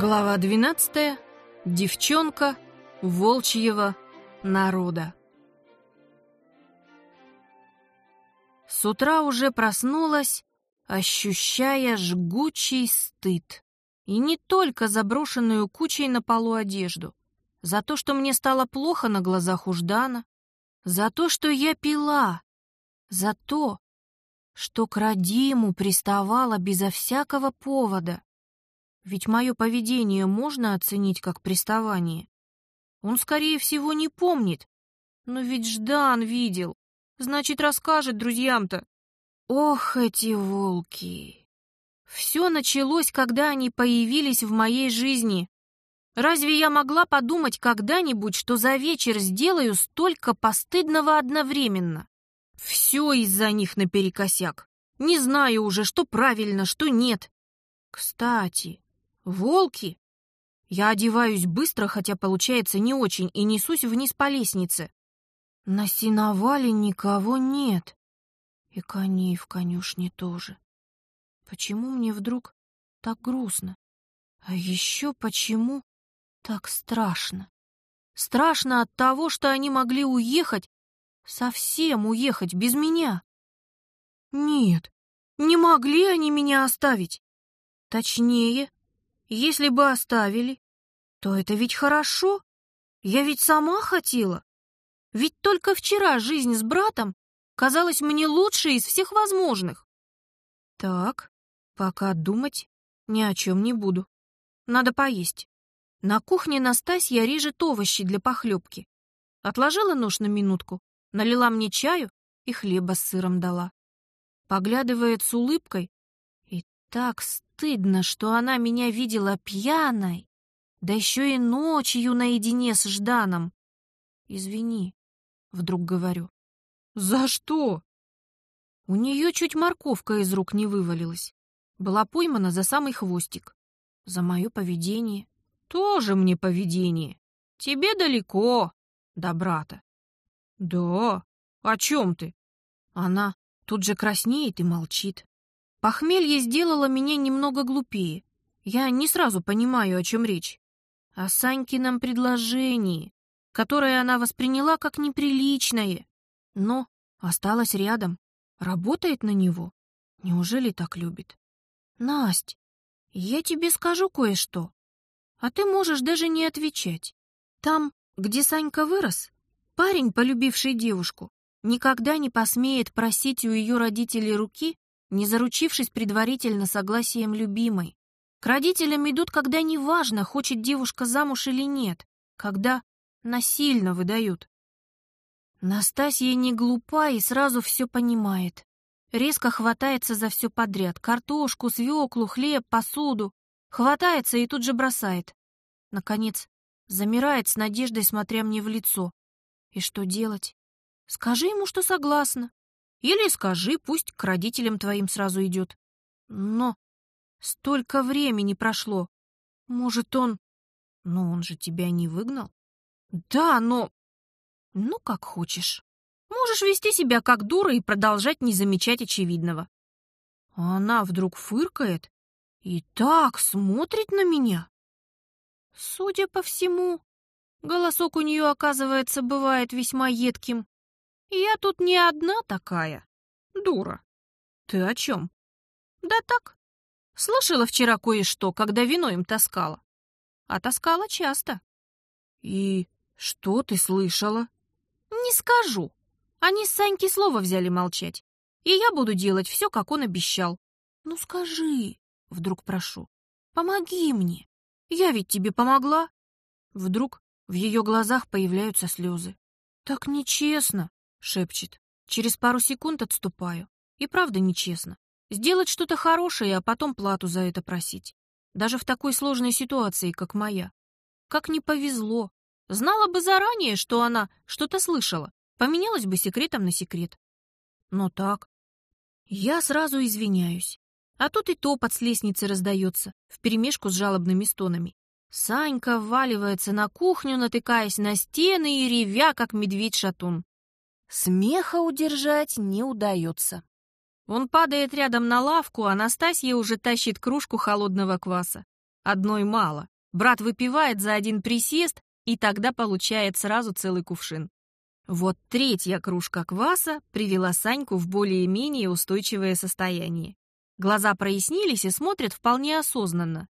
Глава 12. Девчонка волчьего народа. С утра уже проснулась, ощущая жгучий стыд. И не только заброшенную кучей на полу одежду. За то, что мне стало плохо на глазах у Ждана. За то, что я пила. За то, что к Радиму приставала безо всякого повода. Ведь мое поведение можно оценить как приставание. Он, скорее всего, не помнит. Но ведь Ждан видел. Значит, расскажет друзьям-то. Ох, эти волки! Все началось, когда они появились в моей жизни. Разве я могла подумать когда-нибудь, что за вечер сделаю столько постыдного одновременно? Все из-за них наперекосяк. Не знаю уже, что правильно, что нет. Кстати, Волки? Я одеваюсь быстро, хотя получается не очень, и несусь вниз по лестнице. На сеновале никого нет. И коней в конюшне тоже. Почему мне вдруг так грустно? А еще почему так страшно? Страшно от того, что они могли уехать, совсем уехать без меня. Нет, не могли они меня оставить. Точнее, если бы оставили, то это ведь хорошо. Я ведь сама хотела. Ведь только вчера жизнь с братом казалась мне лучшей из всех возможных. Так, пока думать ни о чем не буду. Надо поесть. На кухне Настасья режет овощи для похлебки. Отложила нож на минутку, налила мне чаю и хлеба с сыром дала. Поглядывает с улыбкой так стыдно, что она меня видела пьяной, да еще и ночью наедине с Жданом. Извини, вдруг говорю. За что? У нее чуть морковка из рук не вывалилась. Была поймана за самый хвостик. За мое поведение. Тоже мне поведение. Тебе далеко до брата. Да, о чем ты? Она тут же краснеет и молчит. Похмелье сделало меня немного глупее. Я не сразу понимаю, о чем речь. О Санькином предложении, которое она восприняла как неприличное, но осталась рядом, работает на него. Неужели так любит? Насть, я тебе скажу кое-что, а ты можешь даже не отвечать. Там, где Санька вырос, парень, полюбивший девушку, никогда не посмеет просить у ее родителей руки не заручившись предварительно согласием любимой. К родителям идут, когда неважно, хочет девушка замуж или нет, когда насильно выдают. Настасья не глупа и сразу все понимает. Резко хватается за все подряд. Картошку, свеклу, хлеб, посуду. Хватается и тут же бросает. Наконец, замирает с надеждой, смотря мне в лицо. И что делать? Скажи ему, что согласна. Или скажи, пусть к родителям твоим сразу идет. Но столько времени прошло. Может, он... Но он же тебя не выгнал. Да, но... Ну, как хочешь. Можешь вести себя как дура и продолжать не замечать очевидного. А она вдруг фыркает и так смотрит на меня. Судя по всему, голосок у нее, оказывается, бывает весьма едким. Я тут не одна такая. Дура. Ты о чем? Да так. Слышала вчера кое-что, когда вино им таскала. А таскала часто. И что ты слышала? Не скажу. Они с Саньки слово взяли молчать. И я буду делать все, как он обещал. Ну скажи, вдруг прошу. Помоги мне. Я ведь тебе помогла. Вдруг в ее глазах появляются слезы. Так нечестно. — шепчет. Через пару секунд отступаю. И правда нечестно. Сделать что-то хорошее, а потом плату за это просить. Даже в такой сложной ситуации, как моя. Как не повезло. Знала бы заранее, что она что-то слышала. Поменялась бы секретом на секрет. Но так. Я сразу извиняюсь. А тут и топот с лестницы раздается, вперемешку с жалобными стонами. Санька вваливается на кухню, натыкаясь на стены и ревя, как медведь-шатун. Смеха удержать не удается. Он падает рядом на лавку, а Анастасия уже тащит кружку холодного кваса. Одной мало. Брат выпивает за один присест, и тогда получает сразу целый кувшин. Вот третья кружка кваса привела Саньку в более-менее устойчивое состояние. Глаза прояснились и смотрят вполне осознанно.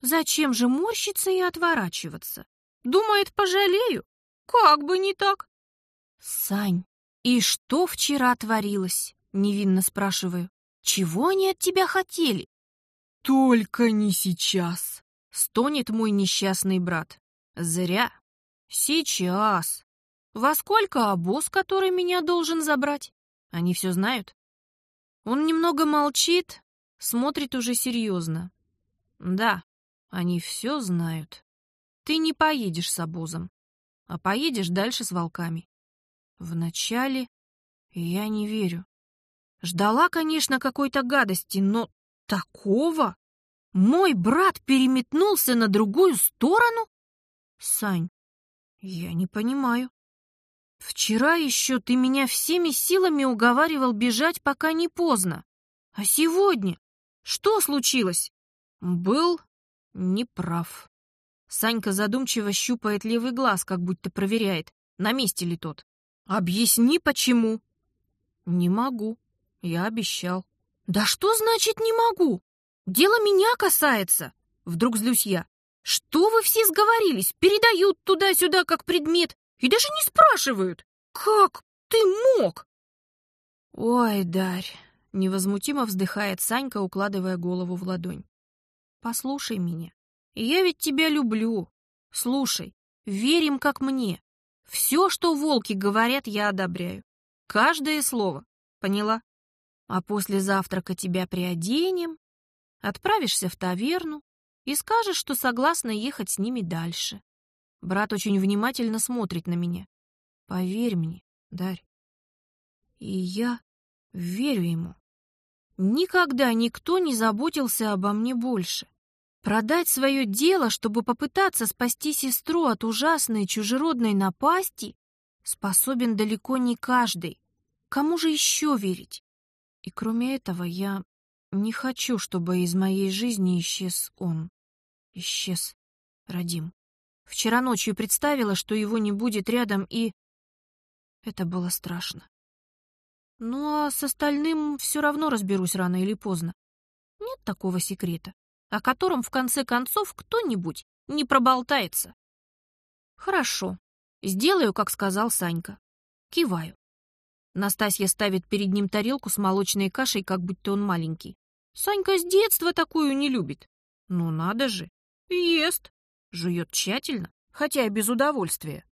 Зачем же морщиться и отворачиваться? Думает, пожалею? Как бы не так. Сань, и что вчера творилось? Невинно спрашиваю. Чего они от тебя хотели? Только не сейчас, стонет мой несчастный брат. Зря. Сейчас. Во сколько обоз, который меня должен забрать? Они все знают? Он немного молчит, смотрит уже серьезно. Да, они все знают. Ты не поедешь с обозом, а поедешь дальше с волками. Вначале я не верю. Ждала, конечно, какой-то гадости, но такого? Мой брат переметнулся на другую сторону? Сань, я не понимаю. Вчера еще ты меня всеми силами уговаривал бежать, пока не поздно. А сегодня? Что случилось? Был неправ. Санька задумчиво щупает левый глаз, как будто проверяет, на месте ли тот. Объясни, почему. Не могу. Я обещал. Да что значит не могу? Дело меня касается. Вдруг злюсь я. Что вы все сговорились? Передают туда-сюда как предмет. И даже не спрашивают, как ты мог? Ой, Дарь, невозмутимо вздыхает Санька, укладывая голову в ладонь. Послушай меня. Я ведь тебя люблю. Слушай, верим как мне. Все, что волки говорят, я одобряю. Каждое слово. Поняла? А после завтрака тебя приоденем, отправишься в таверну и скажешь, что согласна ехать с ними дальше. Брат очень внимательно смотрит на меня. Поверь мне, Дарь. И я верю ему. Никогда никто не заботился обо мне больше. Продать свое дело, чтобы попытаться спасти сестру от ужасной чужеродной напасти, способен далеко не каждый. Кому же еще верить? И кроме этого, я не хочу, чтобы из моей жизни исчез он. Исчез Радим. Вчера ночью представила, что его не будет рядом, и... Это было страшно. Ну а с остальным все равно разберусь рано или поздно. Нет такого секрета, о котором в конце концов кто-нибудь не проболтается. Хорошо, сделаю, как сказал Санька. Киваю. Настасья ставит перед ним тарелку с молочной кашей, как будто он маленький. Санька с детства такую не любит. Ну надо же, ест. Жует тщательно, хотя и без удовольствия.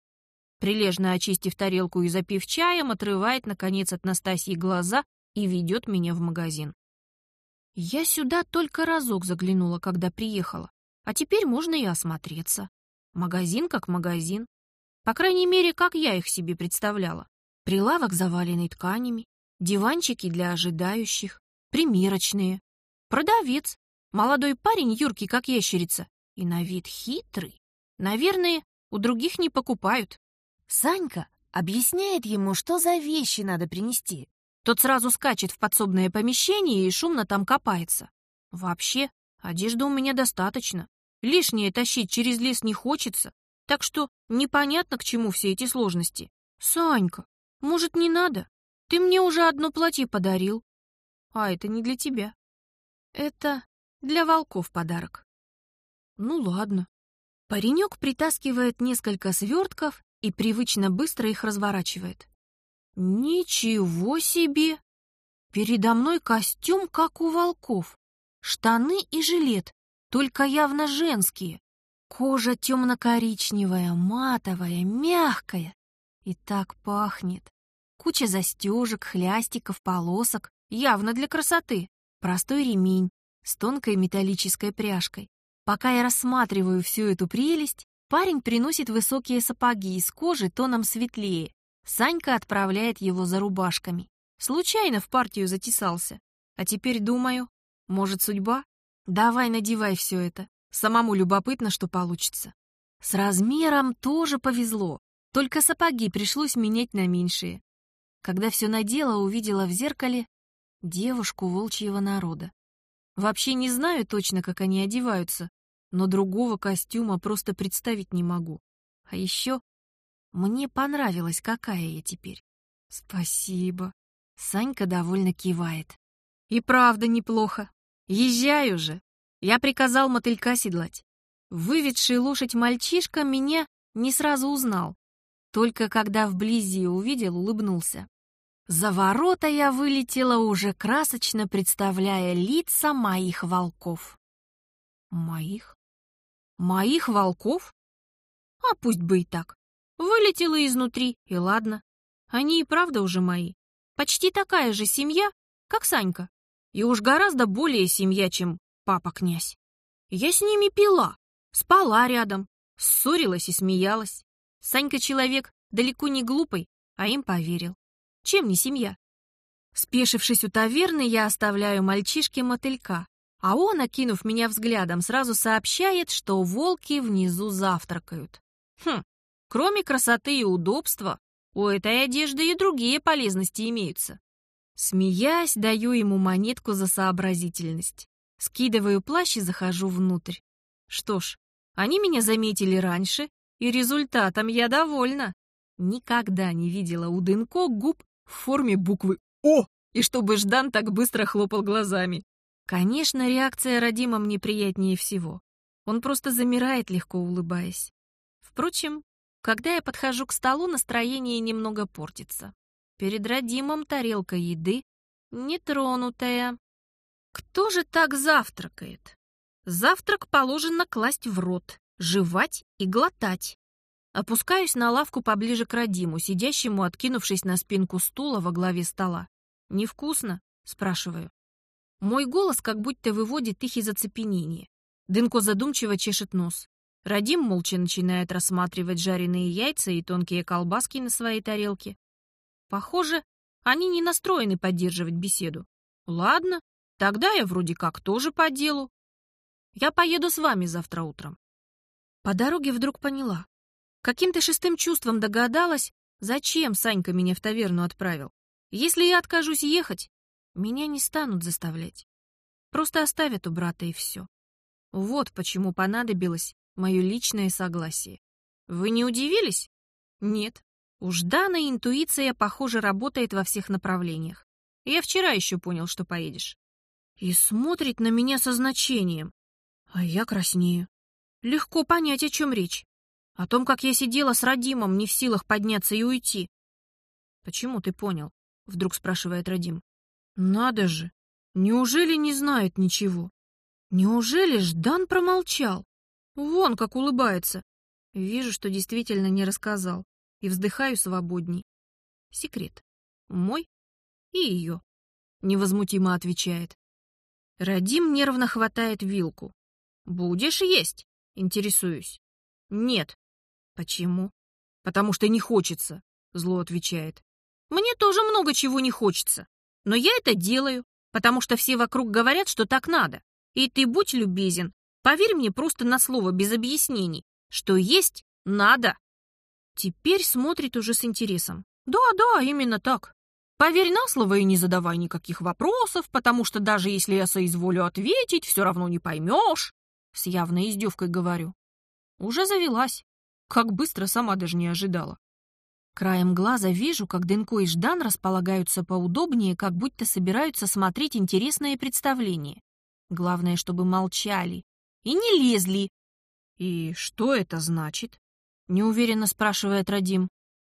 Прилежно очистив тарелку и запив чаем, отрывает, наконец, от Настасьи глаза и ведет меня в магазин. Я сюда только разок заглянула, когда приехала, а теперь можно и осмотреться. Магазин как магазин. По крайней мере, как я их себе представляла. Прилавок, заваленный тканями, диванчики для ожидающих, примерочные. Продавец, молодой парень, юркий, как ящерица, и на вид хитрый. Наверное, у других не покупают. Санька объясняет ему, что за вещи надо принести. Тот сразу скачет в подсобное помещение и шумно там копается. Вообще, одежды у меня достаточно. Лишнее тащить через лес не хочется. Так что непонятно, к чему все эти сложности. Санька, может, не надо? Ты мне уже одно платье подарил. А это не для тебя. Это для волков подарок. Ну ладно. Паренек притаскивает несколько свертков и привычно быстро их разворачивает. Ничего себе! Передо мной костюм, как у волков. Штаны и жилет, только явно женские. Кожа темно-коричневая, матовая, мягкая. И так пахнет. Куча застежек, хлястиков, полосок, явно для красоты. Простой ремень с тонкой металлической пряжкой. Пока я рассматриваю всю эту прелесть, парень приносит высокие сапоги из кожи тоном светлее. Санька отправляет его за рубашками. Случайно в партию затесался. А теперь думаю, может, судьба? Давай надевай все это. Самому любопытно, что получится. С размером тоже повезло. Только сапоги пришлось менять на меньшие. Когда все надела, увидела в зеркале девушку волчьего народа. Вообще не знаю точно, как они одеваются. но другого костюма просто представить не могу. А еще мне понравилось, какая я теперь. Спасибо. Санька довольно кивает. И правда неплохо. Езжай уже. Я приказал мотылька седлать. Выведший лошадь мальчишка меня не сразу узнал. Только когда вблизи увидел, улыбнулся. За ворота я вылетела уже красочно, представляя лица моих волков. Моих? Моих волков? А пусть бы и так. Вылетела изнутри, и ладно. Они и правда уже мои. Почти такая же семья, как Санька. И уж гораздо более семья, чем папа-князь. Я с ними пила, спала рядом, ссорилась и смеялась. Санька человек далеко не глупый, а им поверил. Чем не семья? Спешившись у таверны, я оставляю мальчишке мотылька, а он, окинув меня взглядом, сразу сообщает, что волки внизу завтракают. Хм, кроме красоты и удобства, у этой одежды и другие полезности имеются. Смеясь, даю ему монетку за сообразительность. Скидываю плащ и захожу внутрь. Что ж, они меня заметили раньше, и результатом я довольна. Никогда не видела у Дынко губ в форме буквы «О», и чтобы Ждан так быстро хлопал глазами. Конечно, реакция Радима мне приятнее всего. Он просто замирает, легко улыбаясь. Впрочем, когда я подхожу к столу, настроение немного портится. Перед Радимом тарелка еды, нетронутая. Кто же так завтракает? Завтрак положено класть в рот, жевать и глотать. Опускаюсь на лавку поближе к Радиму, сидящему, откинувшись на спинку стула во главе стола. «Невкусно?» — спрашиваю. Мой голос как будто выводит их из оцепенения. Дынко задумчиво чешет нос. Радим молча начинает рассматривать жареные яйца и тонкие колбаски на своей тарелке. Похоже, они не настроены поддерживать беседу. Ладно, тогда я вроде как тоже по делу. Я поеду с вами завтра утром. По дороге вдруг поняла. Каким-то шестым чувством догадалась, зачем Санька меня в таверну отправил. Если я откажусь ехать, меня не станут заставлять. Просто оставят у брата и все. Вот почему понадобилось мое личное согласие. Вы не удивились? Нет. Уж данная интуиция, похоже, работает во всех направлениях. Я вчера еще понял, что поедешь. И смотрит на меня со значением. А я краснею. Легко понять, о чем речь. О том, как я сидела с Радимом, не в силах подняться и уйти. «Почему ты понял?» — вдруг спрашивает Радим. «Надо же! Неужели не знает ничего? Неужели Ждан промолчал? Вон как улыбается. Вижу, что действительно не рассказал, и вздыхаю свободней. Секрет. Мой и ее. Невозмутимо отвечает. Радим нервно хватает вилку. «Будешь есть?» Интересуюсь. «Нет». «Почему?» «Потому что не хочется», — зло отвечает. «Мне тоже много чего не хочется. Но я это делаю, потому что все вокруг говорят, что так надо. И ты будь любезен, Поверь мне просто на слово, без объяснений, что есть надо. Теперь смотрит уже с интересом. Да, да, именно так. Поверь на слово и не задавай никаких вопросов, потому что даже если я соизволю ответить, все равно не поймешь. С явной издевкой говорю. Уже завелась. Как быстро, сама даже не ожидала. Краем глаза вижу, как Денко и Ждан располагаются поудобнее, как будто собираются смотреть интересное представление. Главное, чтобы молчали, и не лезли. «И что это значит?» — неуверенно спрашивает Радим.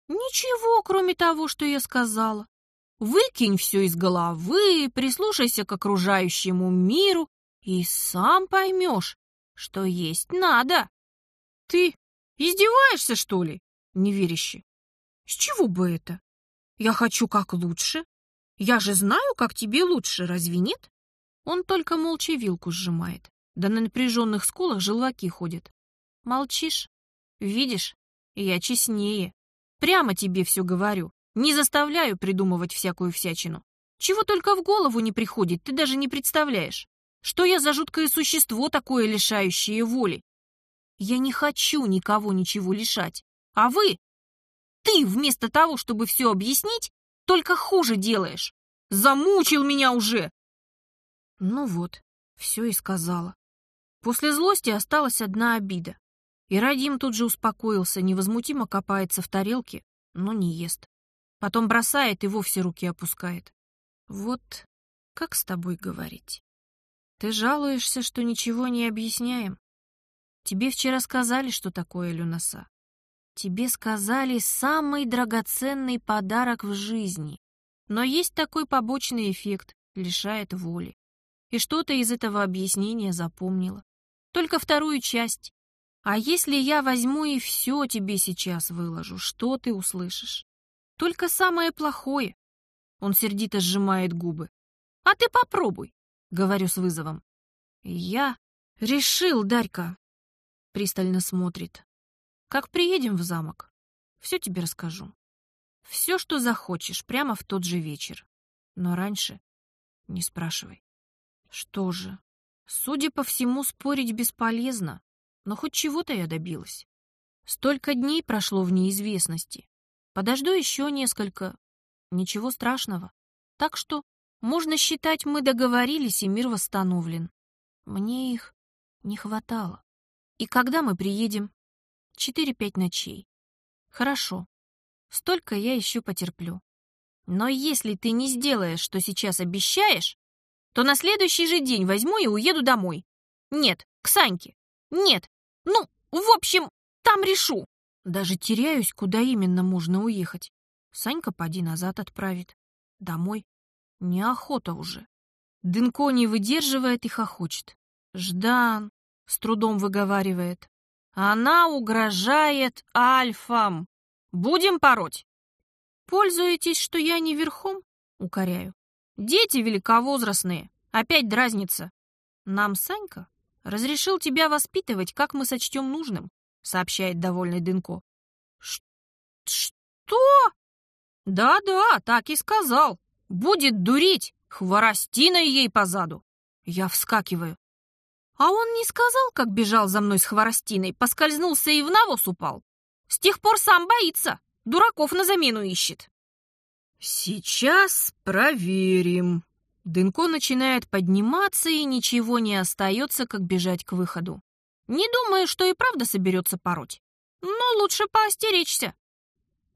«Ничего, кроме того, что я сказала. Выкинь все из головы, прислушайся к окружающему миру и сам поймешь, что есть надо». «Ты издеваешься, что ли?» — неверяще. «С чего бы это? Я хочу как лучше. Я же знаю, как тебе лучше, разве нет?» Он только молча вилку сжимает. Да на напряженных скулах желваки ходят. Молчишь? Видишь? Я честнее. Прямо тебе все говорю. Не заставляю придумывать всякую всячину. Чего только в голову не приходит, ты даже не представляешь. Что я за жуткое существо такое, лишающее воли? Я не хочу никого ничего лишать. А вы? Ты вместо того, чтобы все объяснить, только хуже делаешь. Замучил меня уже. Ну вот, все и сказала. После злости осталась одна обида. И Радим тут же успокоился, невозмутимо копается в тарелке, но не ест. Потом бросает и вовсе руки опускает. Вот как с тобой говорить? Ты жалуешься, что ничего не объясняем? Тебе вчера сказали, что такое люноса. Тебе сказали самый драгоценный подарок в жизни. Но есть такой побочный эффект, лишает воли. И что-то из этого объяснения запомнила. Только вторую часть. А если я возьму и все тебе сейчас выложу, что ты услышишь? Только самое плохое. Он сердито сжимает губы. А ты попробуй, говорю с вызовом. Я решил, Дарька. Пристально смотрит. Как приедем в замок, все тебе расскажу. Все, что захочешь, прямо в тот же вечер. Но раньше не спрашивай. Что же, судя по всему, спорить бесполезно, но хоть чего-то я добилась. Столько дней прошло в неизвестности. Подожду еще несколько. Ничего страшного. Так что можно считать, мы договорились, и мир восстановлен. Мне их не хватало. И когда мы приедем? Четыре-пять ночей. Хорошо. Столько я еще потерплю. Но если ты не сделаешь, что сейчас обещаешь, то на следующий же день возьму и уеду домой. Нет, к Саньке. Нет. Ну, в общем, там решу. Даже теряюсь, куда именно можно уехать. Санька поди назад отправит. Домой. Неохота уже. Дынко не выдерживает и хохочет. Ждан с трудом выговаривает. Она угрожает альфам. Будем пороть? Пользуетесь, что я не верхом? Укоряю. Дети великовозрастные. Опять дразнится. Нам Санька разрешил тебя воспитывать, как мы сочтем нужным, сообщает довольный Дынко. Что? Да-да, так и сказал. Будет дурить, хворостиной ей позаду. Я вскакиваю. А он не сказал, как бежал за мной с хворостиной, поскользнулся и в навоз упал. С тех пор сам боится, дураков на замену ищет. Сейчас проверим. Дынко начинает подниматься, и ничего не остается, как бежать к выходу. Не думаю, что и правда соберется пороть. Но лучше поостеречься.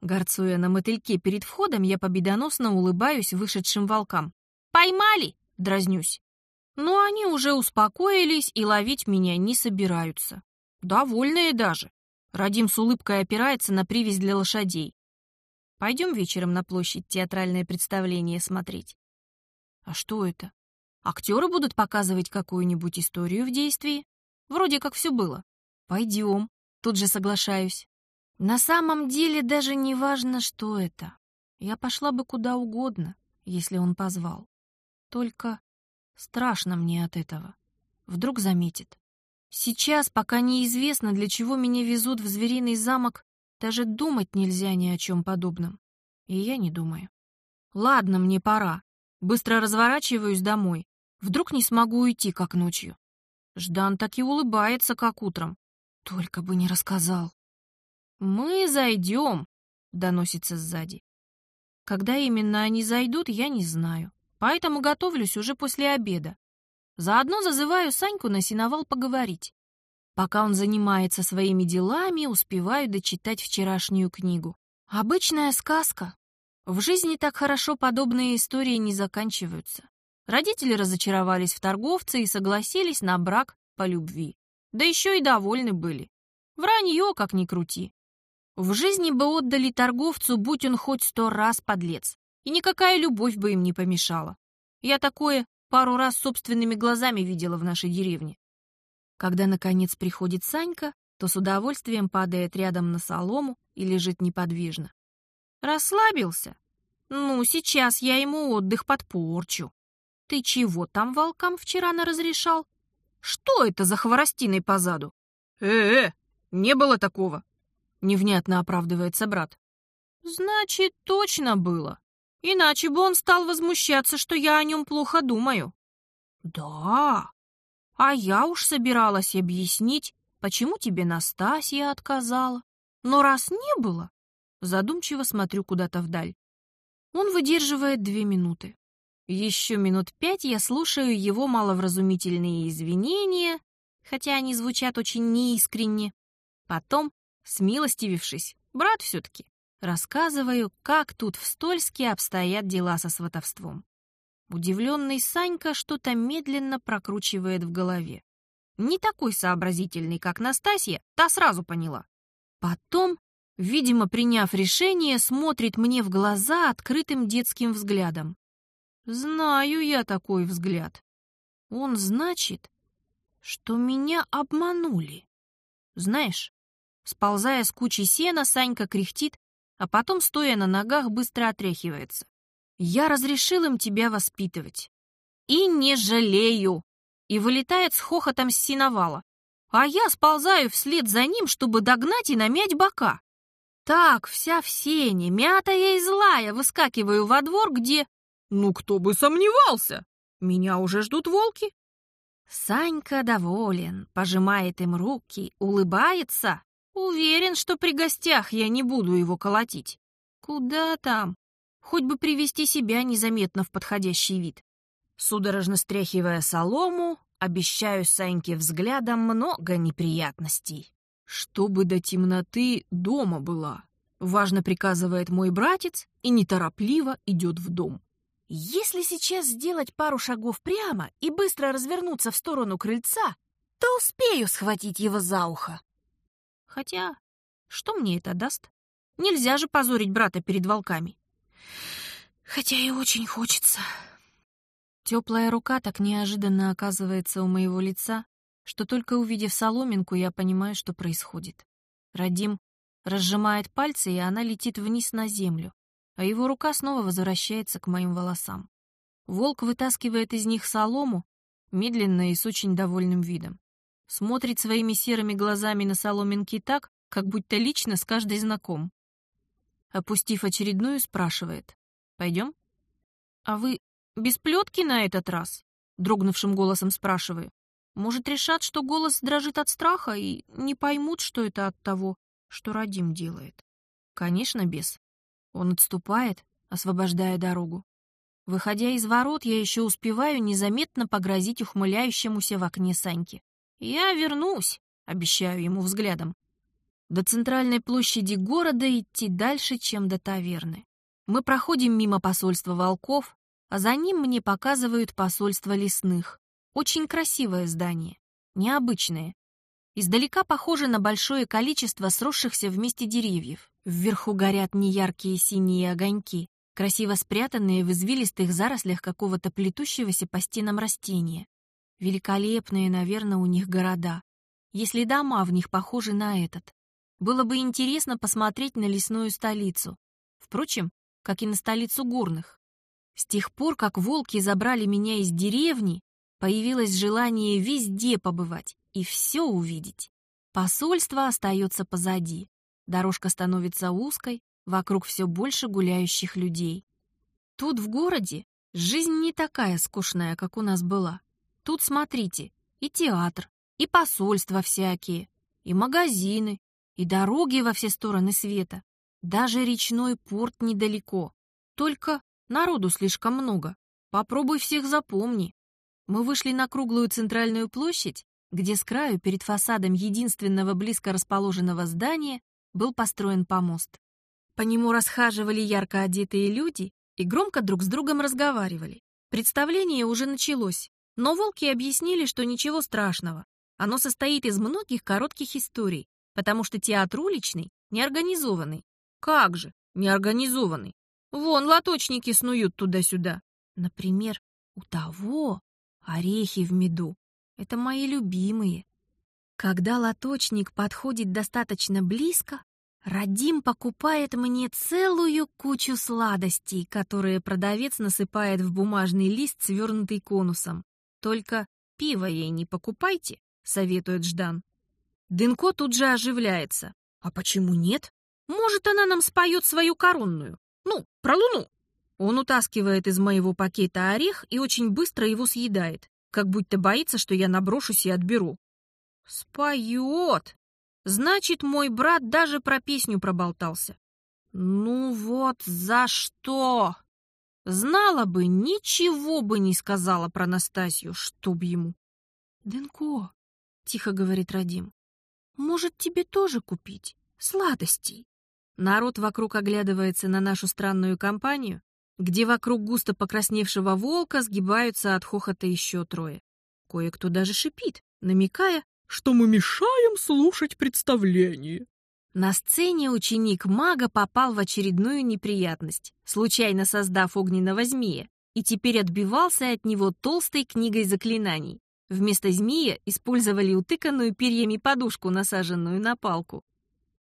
Горцуя на мотыльке перед входом, я победоносно улыбаюсь вышедшим волкам. «Поймали!» — дразнюсь. Но они уже успокоились и ловить меня не собираются. Довольные даже. Радим с улыбкой опирается на привязь для лошадей. Пойдем вечером на площадь театральное представление смотреть. А что это? Актеры будут показывать какую-нибудь историю в действии? Вроде как все было. Пойдем. Тут же соглашаюсь. На самом деле даже не важно, что это. Я пошла бы куда угодно, если он позвал. Только страшно мне от этого. Вдруг заметит. Сейчас, пока неизвестно, для чего меня везут в звериный замок, даже думать нельзя ни о чем подобном. И я не думаю. Ладно, мне пора. Быстро разворачиваюсь домой. Вдруг не смогу уйти, как ночью. Ждан так и улыбается, как утром. Только бы не рассказал. «Мы зайдем», — доносится сзади. Когда именно они зайдут, я не знаю. Поэтому готовлюсь уже после обеда. Заодно зазываю Саньку на сеновал поговорить. Пока он занимается своими делами, успеваю дочитать вчерашнюю книгу. Обычная сказка. В жизни так хорошо подобные истории не заканчиваются. Родители разочаровались в торговце и согласились на брак по любви. Да еще и довольны были. Вранье, как ни крути. В жизни бы отдали торговцу, будь он хоть сто раз подлец. И никакая любовь бы им не помешала. Я такое Пару раз собственными глазами видела в нашей деревне. Когда, наконец, приходит Санька, то с удовольствием падает рядом на солому и лежит неподвижно. Расслабился? Ну, сейчас я ему отдых подпорчу. Ты чего там волкам вчера наразрешал? Что это за хворостиной позаду? Э-э, не было такого. Невнятно оправдывается брат. Значит, точно было. Иначе бы он стал возмущаться, что я о нем плохо думаю. Да, а я уж собиралась объяснить, почему тебе Настасья отказала. Но раз не было, задумчиво смотрю куда-то вдаль. Он выдерживает две минуты. Еще минут пять я слушаю его маловразумительные извинения, хотя они звучат очень неискренне. Потом, смилостивившись, брат все-таки, рассказываю, как тут в Стольске обстоят дела со сватовством. Удивленный Санька что-то медленно прокручивает в голове. Не такой сообразительный, как Настасья, та сразу поняла. Потом, видимо, приняв решение, смотрит мне в глаза открытым детским взглядом. Знаю я такой взгляд. Он значит, что меня обманули. Знаешь, сползая с кучи сена, Санька кряхтит, а потом, стоя на ногах, быстро отряхивается. Я разрешил им тебя воспитывать. И не жалею. И вылетает с хохотом с синовала. А я сползаю вслед за ним, чтобы догнать и намять бока. Так, вся в сене, мятая и злая, выскакиваю во двор, где... Ну, кто бы сомневался! Меня уже ждут волки. Санька доволен, пожимает им руки, улыбается. Уверен, что при гостях я не буду его колотить. Куда там? Хоть бы привести себя незаметно в подходящий вид. Судорожно стряхивая солому, обещаю Саньке взглядом много неприятностей. Чтобы до темноты дома была. Важно приказывает мой братец и неторопливо идет в дом. Если сейчас сделать пару шагов прямо и быстро развернуться в сторону крыльца, то успею схватить его за ухо. Хотя, что мне это даст? Нельзя же позорить брата перед волками. Хотя и очень хочется. Теплая рука так неожиданно оказывается у моего лица, что только увидев соломинку, я понимаю, что происходит. Радим разжимает пальцы, и она летит вниз на землю, а его рука снова возвращается к моим волосам. Волк вытаскивает из них солому, медленно и с очень довольным видом. Смотрит своими серыми глазами на соломинки так, как будто лично с каждой знаком. Опустив очередную, спрашивает. «Пойдем?» «А вы без плетки на этот раз?» Дрогнувшим голосом спрашиваю. «Может, решат, что голос дрожит от страха и не поймут, что это от того, что Радим делает?» «Конечно, без». Он отступает, освобождая дорогу. Выходя из ворот, я еще успеваю незаметно погрозить ухмыляющемуся в окне Саньке. «Я вернусь», — обещаю ему взглядом. До центральной площади города идти дальше, чем до таверны. Мы проходим мимо посольства волков, а за ним мне показывают посольство лесных. Очень красивое здание, необычное. Издалека похоже на большое количество сросшихся вместе деревьев. Вверху горят неяркие синие огоньки, красиво спрятанные в извилистых зарослях какого-то плетущегося по стенам растения. Великолепные, наверное, у них города, если дома в них похожи на этот. Было бы интересно посмотреть на лесную столицу. Впрочем, как и на столицу горных. С тех пор, как волки забрали меня из деревни, появилось желание везде побывать и все увидеть. Посольство остается позади. Дорожка становится узкой, вокруг все больше гуляющих людей. Тут, в городе, жизнь не такая скучная, как у нас была. Тут, смотрите, и театр, и посольства всякие, и магазины, и дороги во все стороны света. Даже речной порт недалеко. Только народу слишком много. Попробуй всех запомни. Мы вышли на круглую центральную площадь, где с краю перед фасадом единственного близко расположенного здания был построен помост. По нему расхаживали ярко одетые люди и громко друг с другом разговаривали. Представление уже началось, но волки объяснили, что ничего страшного. Оно состоит из многих коротких историй, потому что театр уличный, неорганизованный. Как же, неорганизованный? Вон лоточники снуют туда-сюда. Например, у того орехи в меду. Это мои любимые. Когда лоточник подходит достаточно близко, Радим покупает мне целую кучу сладостей, которые продавец насыпает в бумажный лист, свернутый конусом. Только пиво ей не покупайте, советует Ждан. Дынко тут же оживляется. А почему нет? Может, она нам споет свою коронную? Ну, про луну. Он утаскивает из моего пакета орех и очень быстро его съедает, как будто боится, что я наброшусь и отберу. Споет! Значит, мой брат даже про песню проболтался. Ну вот за что! Знала бы, ничего бы не сказала про Настасью, чтоб ему. Дынко, тихо говорит Радим. Может, тебе тоже купить сладостей? Народ вокруг оглядывается на нашу странную компанию, где вокруг густо покрасневшего волка сгибаются от хохота еще трое. Кое-кто даже шипит, намекая, что мы мешаем слушать представление. На сцене ученик мага попал в очередную неприятность, случайно создав огненного змея, и теперь отбивался от него толстой книгой заклинаний. Вместо змея использовали утыканную перьями подушку, насаженную на палку.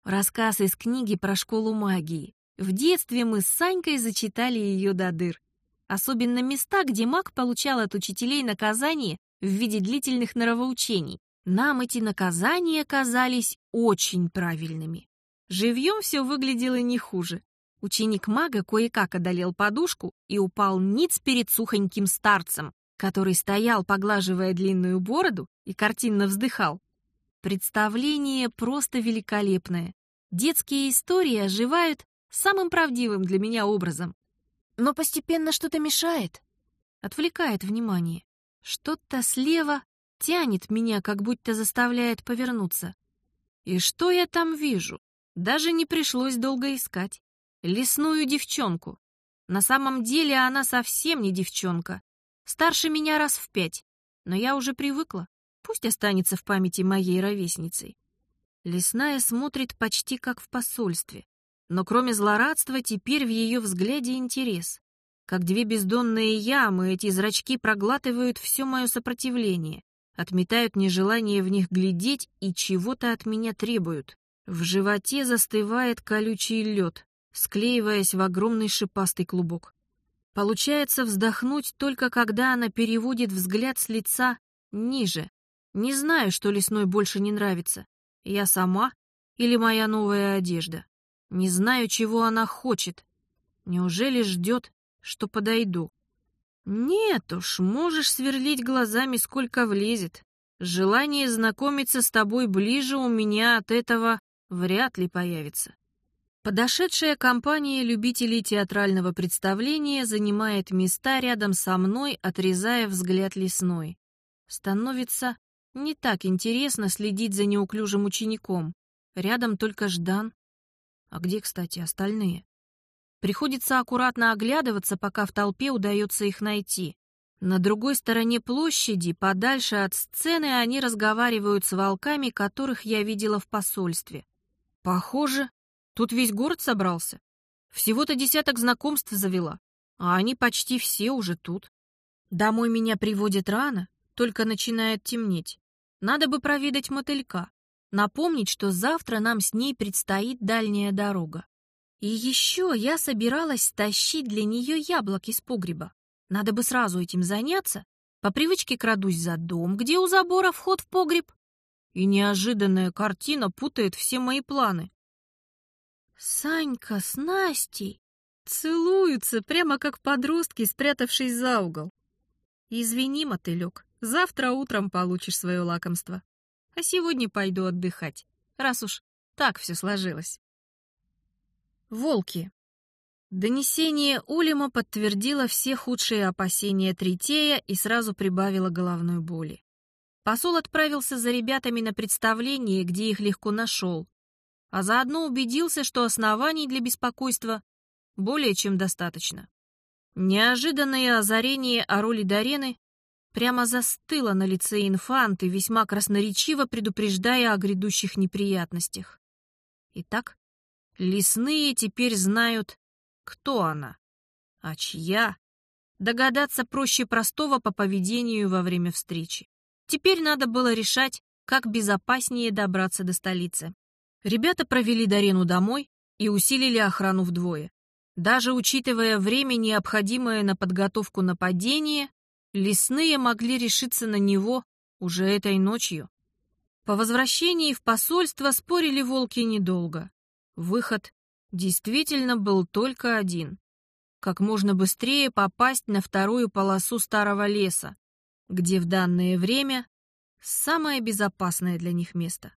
Рассказ из книги про школу магии. В детстве мы с Санькой зачитали ее до дыр. Особенно места, где маг получал от учителей наказание в виде длительных норовоучений. Нам эти наказания казались очень правильными. Живьем все выглядело не хуже. Ученик мага кое-как одолел подушку и упал ниц перед сухоньким старцем, который стоял, поглаживая длинную бороду, и картинно вздыхал. Представление просто великолепное. Детские истории оживают самым правдивым для меня образом. Но постепенно что-то мешает. Отвлекает внимание. Что-то слева тянет меня, как будто заставляет повернуться. И что я там вижу? Даже не пришлось долго искать. Лесную девчонку. На самом деле она совсем не девчонка. Старше меня раз в пять. Но я уже привыкла. Пусть останется в памяти моей ровесницей. Лесная смотрит почти как в посольстве. Но кроме злорадства, теперь в ее взгляде интерес. Как две бездонные ямы, эти зрачки проглатывают все мое сопротивление отметают нежелание в них глядеть и чего-то от меня требуют. В животе застывает колючий лед, склеиваясь в огромный шипастый клубок. Получается вздохнуть только когда она переводит взгляд с лица ниже. Не знаю, что лесной больше не нравится. Я сама или моя новая одежда. Не знаю, чего она хочет. Неужели ждет, что подойду? Нет уж, можешь сверлить глазами, сколько влезет. Желание знакомиться с тобой ближе у меня от этого вряд ли появится. Подошедшая компания любителей театрального представления занимает места рядом со мной, отрезая взгляд лесной. Становится не так интересно следить за неуклюжим учеником. Рядом только Ждан. А где, кстати, остальные? Приходится аккуратно оглядываться, пока в толпе удается их найти. На другой стороне площади, подальше от сцены, они разговаривают с волками, которых я видела в посольстве. Похоже, тут весь город собрался. Всего-то десяток знакомств завела, а они почти все уже тут. Домой меня приводят рано, только начинает темнеть. Надо бы проведать мотылька, напомнить, что завтра нам с ней предстоит дальняя дорога. И еще я собиралась тащить для нее яблок из погреба. Надо бы сразу этим заняться. По привычке крадусь за дом, где у забора вход в погреб. И неожиданная картина путает все мои планы. Санька с Настей целуются, прямо как подростки, спрятавшись за угол. Извини, мотылек, завтра утром получишь свое лакомство. А сегодня пойду отдыхать, раз уж так все сложилось. Волки. Донесение Улима подтвердило все худшие опасения Тритея и сразу прибавило головной боли. Посол отправился за ребятами на представление, где их легко нашел, а заодно убедился, что оснований для беспокойства более чем достаточно. Неожиданное озарение о роли Дарены прямо застыло на лице инфанты, весьма красноречиво предупреждая о грядущих неприятностях. Итак, Лесные теперь знают, кто она, а чья. Догадаться проще простого по поведению во время встречи. Теперь надо было решать, как безопаснее добраться до столицы. Ребята провели Дарену домой и усилили охрану вдвое. Даже учитывая время, необходимое на подготовку нападения, лесные могли решиться на него уже этой ночью. По возвращении в посольство спорили волки недолго. Выход действительно был только один. Как можно быстрее попасть на вторую полосу старого леса, где в данное время самое безопасное для них место.